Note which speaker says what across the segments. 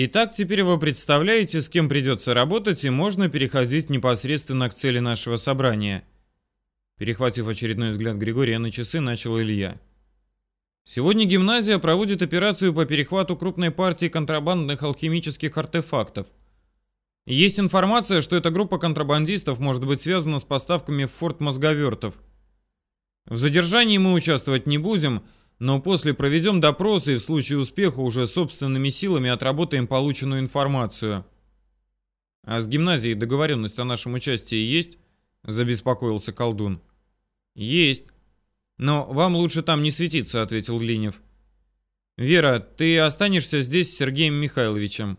Speaker 1: Итак, теперь вы представляете, с кем придется работать, и можно переходить непосредственно к цели нашего собрания. Перехватив очередной взгляд Григория на часы, начал Илья. Сегодня гимназия проводит операцию по перехвату крупной партии контрабандных алхимических артефактов. Есть информация, что эта группа контрабандистов может быть связана с поставками в форт мозговертов. В задержании мы участвовать не будем, но после проведем допросы и в случае успеха уже собственными силами отработаем полученную информацию. А с гимназией договоренность о нашем участии есть? Забеспокоился колдун. Есть. Но вам лучше там не светиться, ответил Глинев. Вера, ты останешься здесь с Сергеем Михайловичем.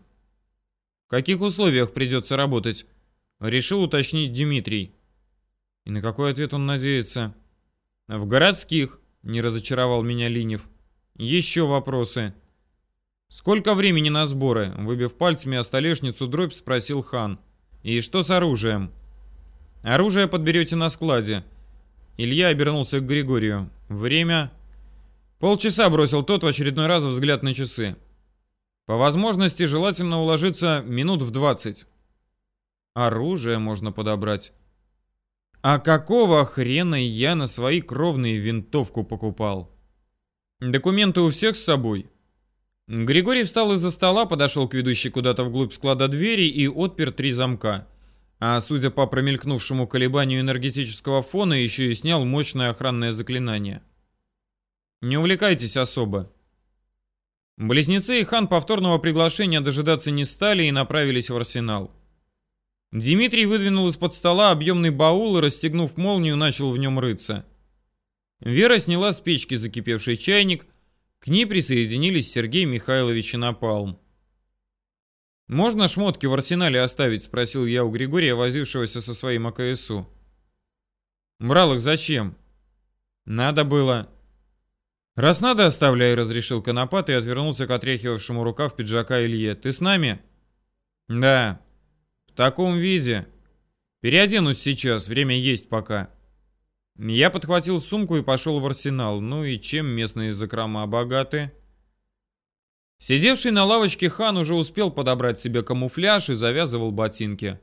Speaker 1: В каких условиях придется работать? Решил уточнить Дмитрий. И на какой ответ он надеется? В городских. Не разочаровал меня Линев. Еще вопросы. Сколько времени на сборы? Выбив пальцами о столешницу дробь, спросил хан. И что с оружием? Оружие подберете на складе. Илья обернулся к Григорию. Время... Полчаса бросил тот в очередной раз взгляд на часы. По возможности желательно уложиться минут в двадцать. Оружие можно подобрать. А какого хрена я на свои кровные винтовку покупал? Документы у всех с собой? Григорий встал из-за стола, подошел к ведущей куда-то вглубь склада двери и отпер три замка. А судя по промелькнувшему колебанию энергетического фона, еще и снял мощное охранное заклинание. Не увлекайтесь особо. Близнецы и хан повторного приглашения дожидаться не стали и направились в арсенал. Дмитрий выдвинул из-под стола объемный баул и, расстегнув молнию, начал в нем рыться. Вера сняла с печки закипевший чайник, к ней присоединились Сергей Михайлович и Напалм. «Можно шмотки в арсенале оставить?» — спросил я у Григория, возившегося со своим АКСУ. «Брал их зачем?» «Надо было». «Раз надо, оставляй», — разрешил Конопат и отвернулся к отряхивавшему рукав пиджака Илье. «Ты с нами?» «Да». Таком виде. Переоденусь сейчас, время есть пока. Я подхватил сумку и пошел в арсенал. Ну и чем местные закрома богаты? Сидевший на лавочке хан уже успел подобрать себе камуфляж и завязывал ботинки.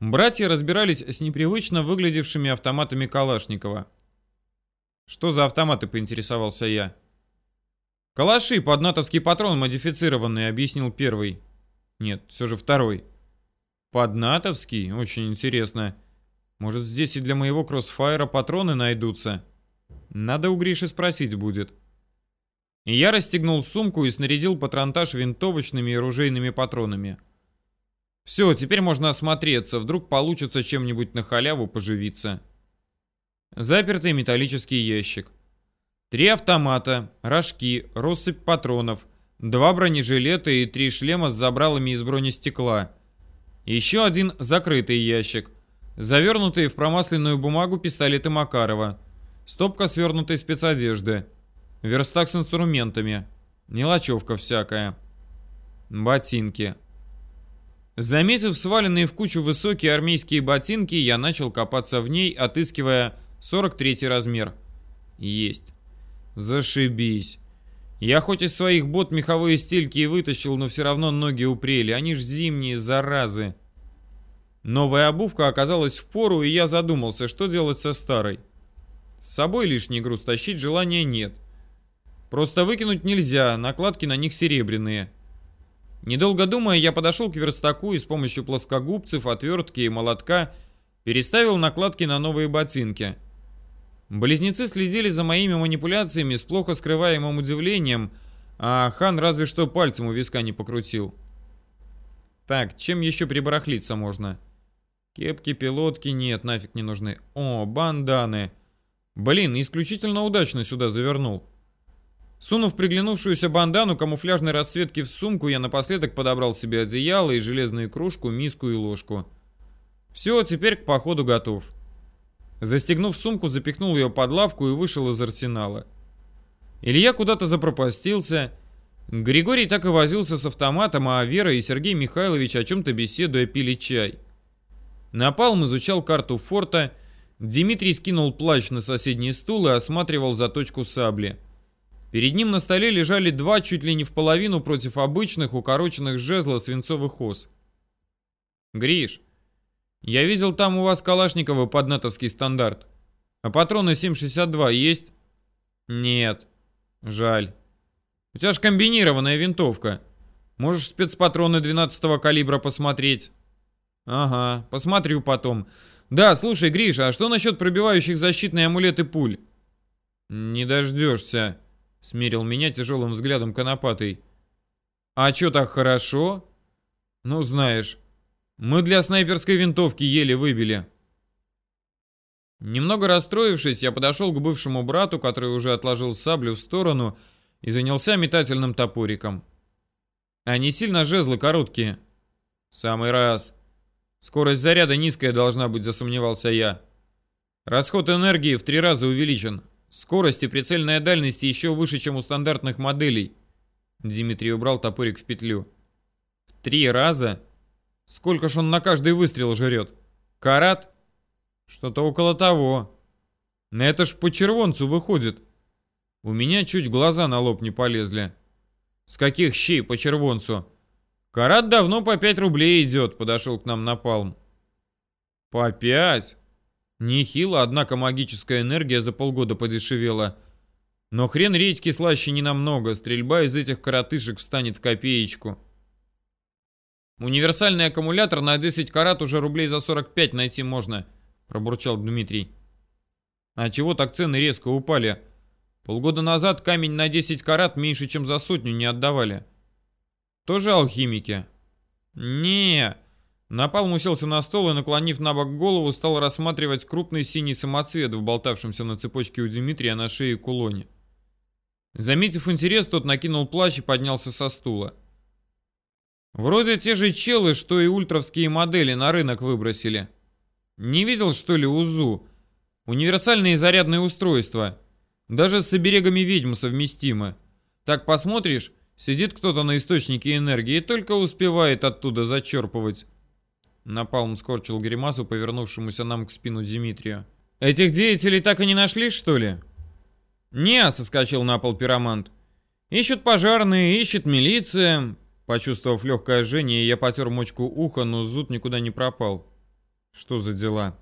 Speaker 1: Братья разбирались с непривычно выглядевшими автоматами Калашникова. «Что за автоматы?» — поинтересовался я. «Калаши под натовский патрон модифицированные», — объяснил первый. Нет, все же второй. Поднатовский? Очень интересно. Может, здесь и для моего кроссфайра патроны найдутся? Надо у Гриши спросить будет. Я расстегнул сумку и снарядил патронтаж винтовочными и ружейными патронами. Все, теперь можно осмотреться, вдруг получится чем-нибудь на халяву поживиться. Запертый металлический ящик. Три автомата, рожки, россыпь патронов, два бронежилета и три шлема с забралами из бронестекла. Еще один закрытый ящик. Завернутые в промасленную бумагу пистолеты Макарова. Стопка свернутой спецодежды. Верстак с инструментами. Мелочевка всякая. Ботинки. Заметив сваленные в кучу высокие армейские ботинки, я начал копаться в ней, отыскивая 43 размер. Есть. Зашибись. Я хоть из своих бот меховые стельки и вытащил, но все равно ноги упрели. Они ж зимние, заразы. Новая обувка оказалась в пору, и я задумался, что делать со старой. С собой лишний груз тащить желания нет. Просто выкинуть нельзя, накладки на них серебряные. Недолго думая, я подошел к верстаку и с помощью плоскогубцев, отвертки и молотка переставил накладки на новые ботинки. Близнецы следили за моими манипуляциями с плохо скрываемым удивлением, а хан разве что пальцем у виска не покрутил. Так, чем еще прибарахлиться можно? Кепки, пилотки нет, нафиг не нужны. О, банданы. Блин, исключительно удачно сюда завернул. Сунув приглянувшуюся бандану камуфляжной расцветки в сумку, я напоследок подобрал себе одеяло и железную кружку, миску и ложку. Все, теперь к походу готов. Застегнув сумку, запихнул ее под лавку и вышел из арсенала. Илья куда-то запропастился. Григорий так и возился с автоматом, а Вера и Сергей Михайлович о чем-то беседуя пили чай. Напалм изучал карту форта. Дмитрий скинул плащ на соседний стул и осматривал заточку сабли. Перед ним на столе лежали два чуть ли не в половину против обычных укороченных жезла свинцовых ос. «Гриш, я видел там у вас Калашникова под натовский стандарт. А патроны 7,62 есть?» «Нет. Жаль. У тебя же комбинированная винтовка. Можешь спецпатроны 12-го калибра посмотреть». «Ага, посмотрю потом. Да, слушай, Гриша, а что насчет пробивающих защитные амулеты пуль?» «Не дождешься», — смерил меня тяжелым взглядом конопатый. «А чё так хорошо?» «Ну, знаешь, мы для снайперской винтовки еле выбили». Немного расстроившись, я подошел к бывшему брату, который уже отложил саблю в сторону и занялся метательным топориком. Они сильно жезлы короткие. Самый раз. Скорость заряда низкая должна быть, засомневался я. Расход энергии в три раза увеличен. Скорость и прицельная дальность еще выше, чем у стандартных моделей. Дмитрий убрал топорик в петлю. В три раза? Сколько ж он на каждый выстрел жрет? Карат? Что-то около того. На это ж по червонцу выходит. У меня чуть глаза на лоб не полезли. С каких щей по червонцу? «Карат давно по 5 рублей идет», — подошел к нам Напалм. «По 5?» Нехило, однако магическая энергия за полгода подешевела. Но хрен редьки слаще не намного, стрельба из этих коротышек встанет в копеечку. «Универсальный аккумулятор на 10 карат уже рублей за 45 найти можно», — пробурчал Дмитрий. «А чего так цены резко упали? Полгода назад камень на 10 карат меньше, чем за сотню не отдавали». Тоже алхимики? Не. Напалм уселся на стол и, наклонив на бок голову, стал рассматривать крупный синий самоцвет в болтавшемся на цепочке у Дмитрия на шее кулоне. Заметив интерес, тот накинул плащ и поднялся со стула. Вроде те же челы, что и ультровские модели на рынок выбросили. Не видел, что ли, УЗУ? Универсальные зарядные устройства. Даже с оберегами ведьм совместимы. Так посмотришь, Сидит кто-то на источнике энергии и только успевает оттуда зачерпывать. Напалм скорчил гримасу, повернувшемуся нам к спину Дмитрия. «Этих деятелей так и не нашли, что ли?» «Не», — соскочил на пол пиромант. «Ищут пожарные, ищет милиция». Почувствовав легкое жжение, я потер мочку уха, но зуд никуда не пропал. «Что за дела?»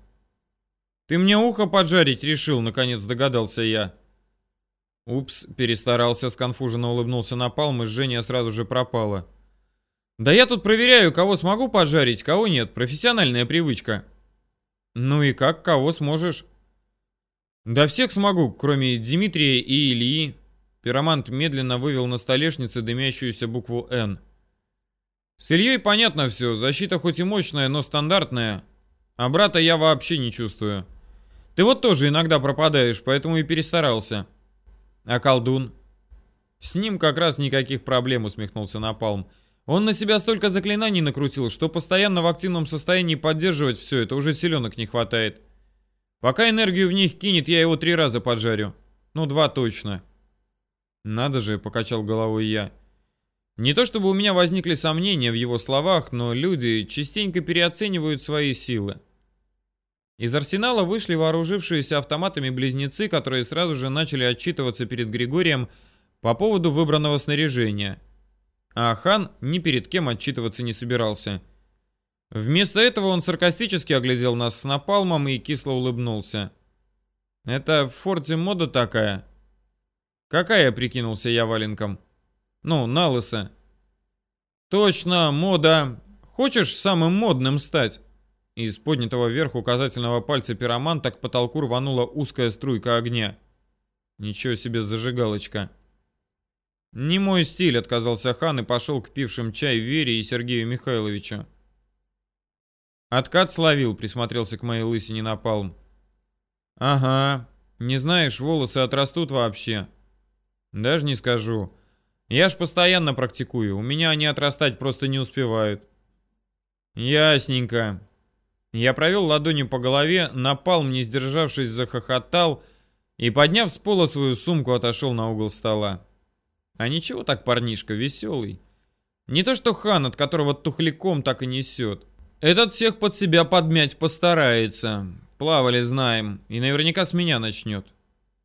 Speaker 1: «Ты мне ухо поджарить решил», — наконец догадался я. Упс, перестарался, сконфуженно улыбнулся Напалм, и жжение сразу же пропало. Да я тут проверяю, кого смогу поджарить, кого нет. Профессиональная привычка. Ну и как, кого сможешь? Да всех смогу, кроме Дмитрия и Ильи. Пиромант медленно вывел на столешнице дымящуюся букву «Н». С Ильей понятно все, защита хоть и мощная, но стандартная. А брата я вообще не чувствую. Ты вот тоже иногда пропадаешь, поэтому и перестарался. А колдун? С ним как раз никаких проблем, усмехнулся Напалм. Он на себя столько заклинаний накрутил, что постоянно в активном состоянии поддерживать все это уже силенок не хватает. Пока энергию в них кинет, я его три раза поджарю. Ну, два точно. Надо же, покачал головой я. Не то чтобы у меня возникли сомнения в его словах, но люди частенько переоценивают свои силы. Из арсенала вышли вооружившиеся автоматами близнецы, которые сразу же начали отчитываться перед Григорием по поводу выбранного снаряжения. А хан ни перед кем отчитываться не собирался. Вместо этого он саркастически оглядел нас с напалмом и кисло улыбнулся. «Это в форте мода такая?» «Какая?» — прикинулся я валенком. «Ну, на лысо». «Точно, мода. Хочешь самым модным стать?» Из поднятого вверх указательного пальца пироманта к потолку рванула узкая струйка огня. Ничего себе зажигалочка. «Не мой стиль», — отказался хан и пошел к пившим чай Вере и Сергею Михайловичу. «Откат словил», — присмотрелся к моей лысине напалм. «Ага. Не знаешь, волосы отрастут вообще». «Даже не скажу. Я ж постоянно практикую. У меня они отрастать просто не успевают». «Ясненько. Я провел ладонью по голове, напалм, не сдержавшись, захохотал и, подняв с пола свою сумку, отошел на угол стола. А ничего так парнишка, веселый. Не то что хан, от которого тухляком так и несет. Этот всех под себя подмять постарается. Плавали, знаем, и наверняка с меня начнет.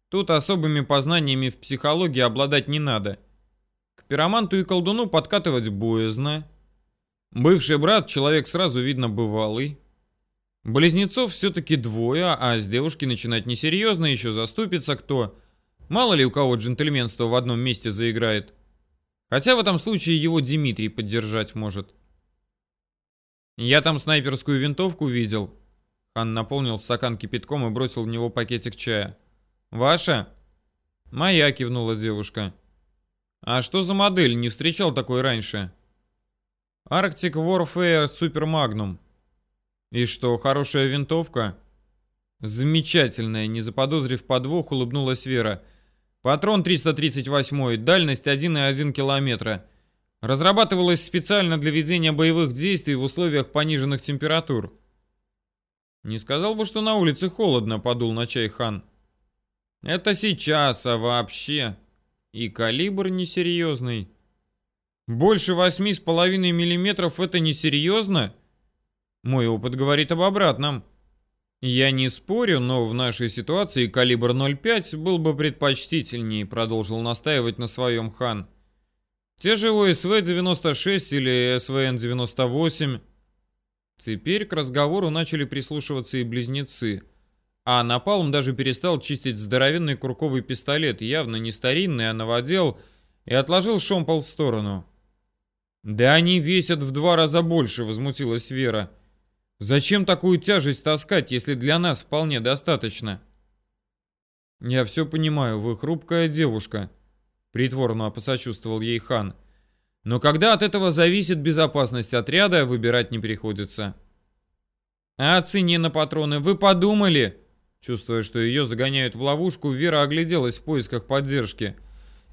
Speaker 1: Тут особыми познаниями в психологии обладать не надо. Пироманту и колдуну подкатывать боязно. Бывший брат, человек сразу видно бывалый. Близнецов все-таки двое, а с девушки начинать несерьезно, еще заступится кто. Мало ли у кого джентльменство в одном месте заиграет. Хотя в этом случае его Дмитрий поддержать может. Я там снайперскую винтовку видел. Хан наполнил стакан кипятком и бросил в него пакетик чая. «Ваша?» «Моя», — кивнула девушка. «А что за модель? Не встречал такой раньше». «Arctic Warfare Super Magnum». «И что, хорошая винтовка?» «Замечательная», не заподозрив подвох, улыбнулась Вера. «Патрон 338, дальность 1,1 километра. Разрабатывалась специально для ведения боевых действий в условиях пониженных температур». «Не сказал бы, что на улице холодно», — подул на чай хан. «Это сейчас, а вообще...» И калибр несерьезный. «Больше восьми с половиной миллиметров — это несерьезно?» Мой опыт говорит об обратном. Я не спорю, но в нашей ситуации калибр 0,5 был бы предпочтительнее, продолжил настаивать на своем хан. Те же ОСВ-96 или СВН-98. Теперь к разговору начали прислушиваться и близнецы. А Напалм даже перестал чистить здоровенный курковый пистолет, явно не старинный, а новодел, и отложил шомпол в сторону. «Да они весят в два раза больше», — возмутилась Вера. Зачем такую тяжесть таскать, если для нас вполне достаточно? Я все понимаю, вы хрупкая девушка, притворно посочувствовал ей хан. Но когда от этого зависит безопасность отряда, выбирать не приходится. А о цене на патроны вы подумали? Чувствуя, что ее загоняют в ловушку, Вера огляделась в поисках поддержки.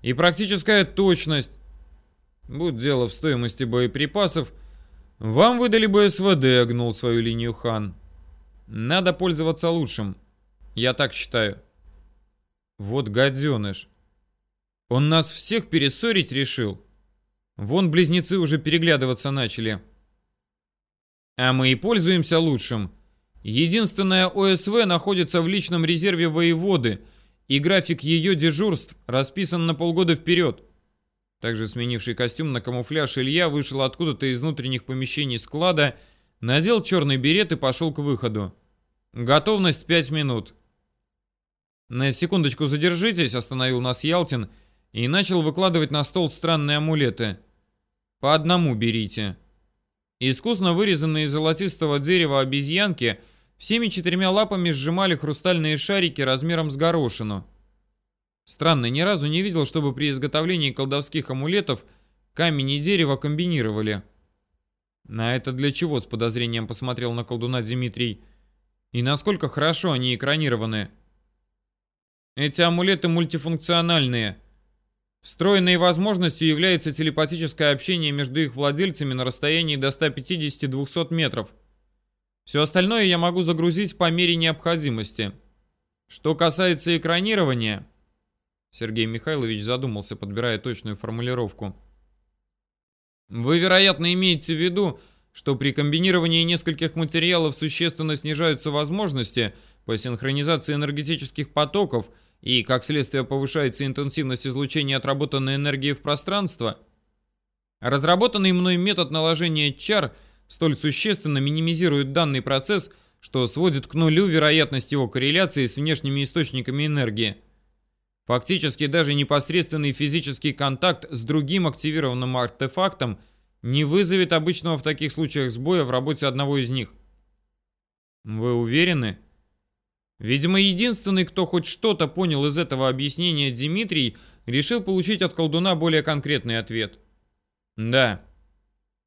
Speaker 1: И практическая точность. Будь дело в стоимости боеприпасов, «Вам выдали бы СВД», — гнул свою линию хан. «Надо пользоваться лучшим. Я так считаю». «Вот гаденыш. Он нас всех перессорить решил. Вон близнецы уже переглядываться начали». «А мы и пользуемся лучшим. Единственная ОСВ находится в личном резерве воеводы, и график ее дежурств расписан на полгода вперед. Также сменивший костюм на камуфляж Илья вышел откуда-то из внутренних помещений склада, надел черный берет и пошел к выходу. Готовность пять минут. На секундочку задержитесь, остановил нас Ялтин и начал выкладывать на стол странные амулеты. По одному берите. Искусно вырезанные из золотистого дерева обезьянки всеми четырьмя лапами сжимали хрустальные шарики размером с горошину. Странно, ни разу не видел, чтобы при изготовлении колдовских амулетов камень и дерево комбинировали. На это для чего, с подозрением посмотрел на колдуна Дмитрий. И насколько хорошо они экранированы. Эти амулеты мультифункциональные. Встроенной возможностью является телепатическое общение между их владельцами на расстоянии до 150-200 метров. Все остальное я могу загрузить по мере необходимости. Что касается экранирования... Сергей Михайлович задумался, подбирая точную формулировку. Вы, вероятно, имеете в виду, что при комбинировании нескольких материалов существенно снижаются возможности по синхронизации энергетических потоков и, как следствие, повышается интенсивность излучения отработанной энергии в пространство? Разработанный мной метод наложения чар столь существенно минимизирует данный процесс, что сводит к нулю вероятность его корреляции с внешними источниками энергии – Фактически даже непосредственный физический контакт с другим активированным артефактом не вызовет обычного в таких случаях сбоя в работе одного из них. Вы уверены? Видимо, единственный, кто хоть что-то понял из этого объяснения Дмитрий, решил получить от колдуна более конкретный ответ. Да.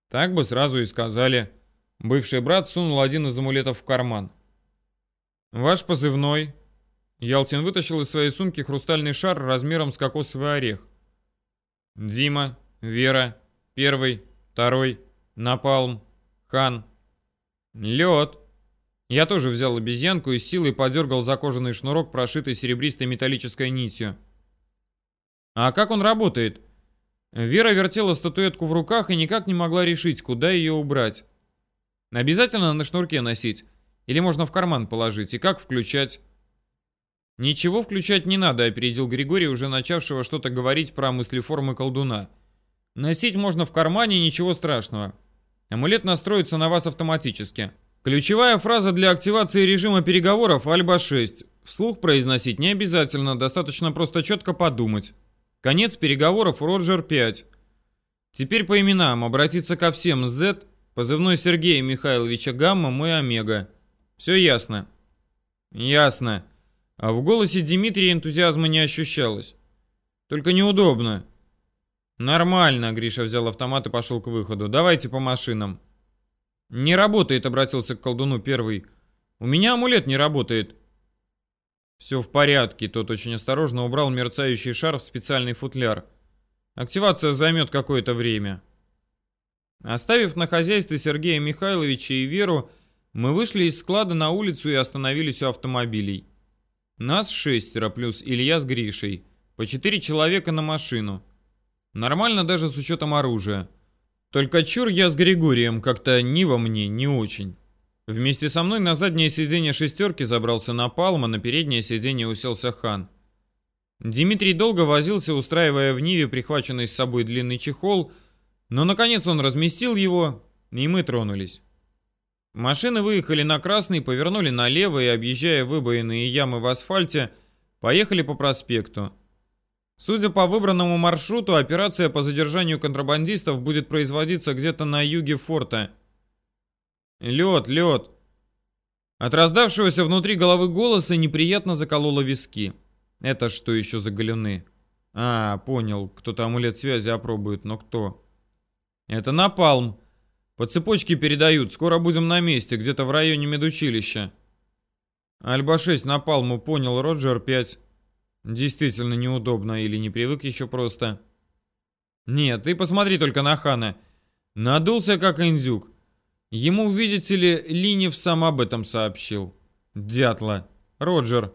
Speaker 1: Так бы сразу и сказали. Бывший брат сунул один из амулетов в карман. Ваш позывной Ялтин вытащил из своей сумки хрустальный шар размером с кокосовый орех. Дима, Вера, первый, второй, Напалм, Хан. Лед. Я тоже взял обезьянку и силой подергал за кожаный шнурок, прошитый серебристой металлической нитью. А как он работает? Вера вертела статуэтку в руках и никак не могла решить, куда ее убрать. Обязательно на шнурке носить? Или можно в карман положить? И как включать? «Ничего включать не надо», — опередил Григорий, уже начавшего что-то говорить про мыслеформы колдуна. «Носить можно в кармане, ничего страшного. Амулет настроится на вас автоматически. Ключевая фраза для активации режима переговоров «Альба-6». Вслух произносить не обязательно, достаточно просто четко подумать. Конец переговоров «Роджер-5». Теперь по именам. Обратиться ко всем. Z, позывной Сергея Михайловича Гамма, мой Омега. Все ясно? Ясно. А в голосе Дмитрия энтузиазма не ощущалось. Только неудобно. Нормально, Гриша взял автомат и пошел к выходу. Давайте по машинам. Не работает, обратился к колдуну первый. У меня амулет не работает. Все в порядке, тот очень осторожно убрал мерцающий шар в специальный футляр. Активация займет какое-то время. Оставив на хозяйстве Сергея Михайловича и Веру, мы вышли из склада на улицу и остановились у автомобилей. Нас шестеро, плюс Илья с Гришей. По четыре человека на машину. Нормально даже с учетом оружия. Только чур я с Григорием, как-то Нива мне не очень. Вместе со мной на заднее сиденье шестерки забрался Напалм, а на переднее сиденье уселся Хан. Дмитрий долго возился, устраивая в Ниве прихваченный с собой длинный чехол, но наконец он разместил его, и мы тронулись. Машины выехали на красный, повернули налево и, объезжая выбоенные ямы в асфальте, поехали по проспекту. Судя по выбранному маршруту, операция по задержанию контрабандистов будет производиться где-то на юге форта. Лед, лед. От раздавшегося внутри головы голоса неприятно закололо виски. Это что еще за галюны? А, понял, кто-то амулет связи опробует, но кто? Это напалм. По цепочке передают, скоро будем на месте, где-то в районе медучилища. Альба-6 на палму, понял, Роджер-5. Действительно неудобно или не привык еще просто. Нет, ты посмотри только на Хана. Надулся как индюк. Ему, видите ли, Линев сам об этом сообщил. Дятла. Роджер.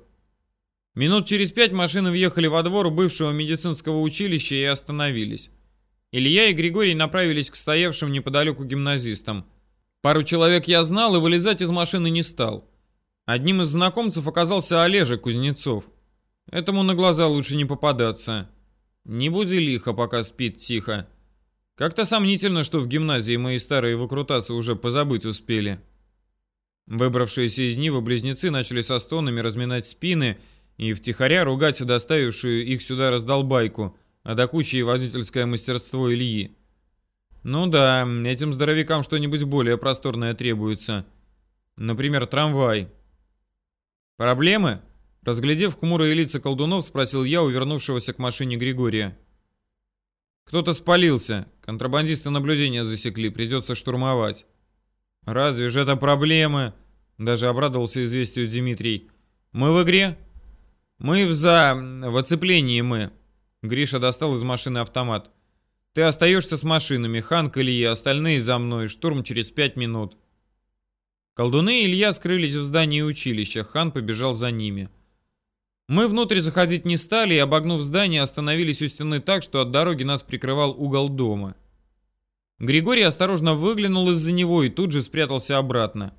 Speaker 1: Минут через пять машины въехали во двор бывшего медицинского училища и остановились. Илья и Григорий направились к стоявшим неподалеку гимназистам. Пару человек я знал и вылезать из машины не стал. Одним из знакомцев оказался Олежа Кузнецов. Этому на глаза лучше не попадаться. Не буди лихо, пока спит тихо. Как-то сомнительно, что в гимназии мои старые выкрутасы уже позабыть успели. Выбравшиеся из Нивы близнецы начали со стонами разминать спины и втихаря ругать доставившую их сюда раздолбайку, а до кучи и водительское мастерство Ильи. Ну да, этим здоровякам что-нибудь более просторное требуется. Например, трамвай. Проблемы? Разглядев хмурые лица колдунов, спросил я у вернувшегося к машине Григория. Кто-то спалился. Контрабандисты наблюдения засекли, придется штурмовать. Разве же это проблемы? Даже обрадовался известию Дмитрий. Мы в игре? Мы в за... в оцеплении мы. Гриша достал из машины автомат. «Ты остаешься с машинами, Ханк, Илья, остальные за мной, штурм через пять минут». Колдуны и Илья скрылись в здании училища, Хан побежал за ними. Мы внутрь заходить не стали и, обогнув здание, остановились у стены так, что от дороги нас прикрывал угол дома. Григорий осторожно выглянул из-за него и тут же спрятался обратно.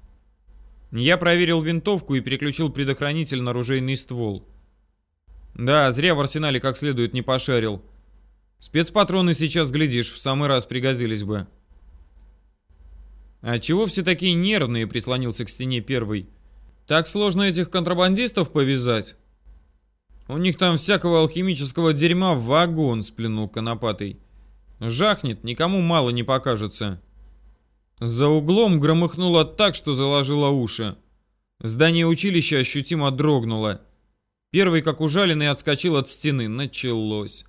Speaker 1: Я проверил винтовку и переключил предохранитель на ружейный ствол. Да, зря в арсенале как следует не пошарил. Спецпатроны сейчас, глядишь, в самый раз пригодились бы. А чего все такие нервные, прислонился к стене первый. Так сложно этих контрабандистов повязать? У них там всякого алхимического дерьма вагон, сплюнул конопатый. Жахнет, никому мало не покажется. За углом громыхнуло так, что заложило уши. Здание училища ощутимо дрогнуло. Первый, как ужаленный, отскочил от стены. Началось.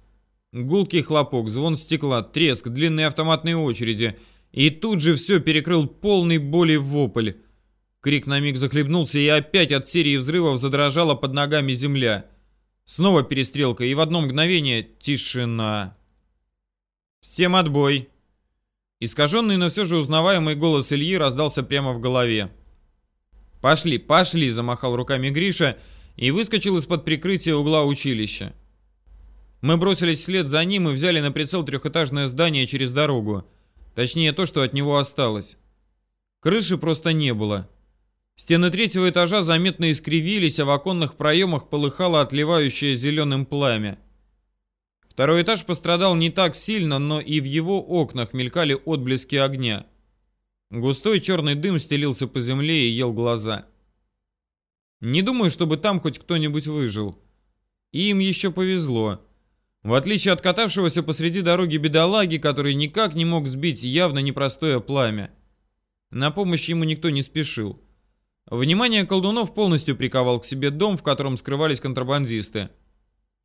Speaker 1: Гулкий хлопок, звон стекла, треск, длинные автоматные очереди. И тут же все перекрыл полный боли вопль. Крик на миг захлебнулся, и опять от серии взрывов задрожала под ногами земля. Снова перестрелка, и в одно мгновение тишина. «Всем отбой!» Искаженный, но все же узнаваемый голос Ильи раздался прямо в голове. «Пошли, пошли!» – замахал руками Гриша – и выскочил из-под прикрытия угла училища. Мы бросились вслед за ним и взяли на прицел трехэтажное здание через дорогу. Точнее, то, что от него осталось. Крыши просто не было. Стены третьего этажа заметно искривились, а в оконных проемах полыхало отливающее зеленым пламя. Второй этаж пострадал не так сильно, но и в его окнах мелькали отблески огня. Густой черный дым стелился по земле и ел глаза. Не думаю, чтобы там хоть кто-нибудь выжил. И им еще повезло. В отличие от катавшегося посреди дороги бедолаги, который никак не мог сбить явно непростое пламя. На помощь ему никто не спешил. Внимание колдунов полностью приковал к себе дом, в котором скрывались контрабандисты.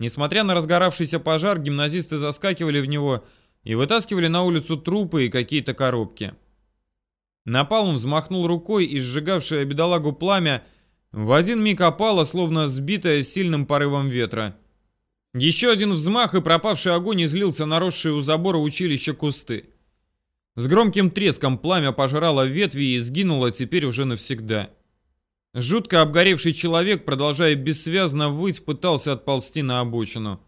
Speaker 1: Несмотря на разгоравшийся пожар, гимназисты заскакивали в него и вытаскивали на улицу трупы и какие-то коробки. Напалм взмахнул рукой, и сжигавшее бедолагу пламя в один миг опало, словно сбитое сильным порывом ветра. Еще один взмах, и пропавший огонь излился на росшие у забора училища кусты. С громким треском пламя пожрало ветви и сгинуло теперь уже навсегда. Жутко обгоревший человек, продолжая бессвязно выть, пытался отползти на обочину.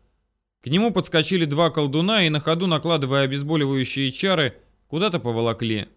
Speaker 1: К нему подскочили два колдуна и на ходу, накладывая обезболивающие чары, куда-то поволокли.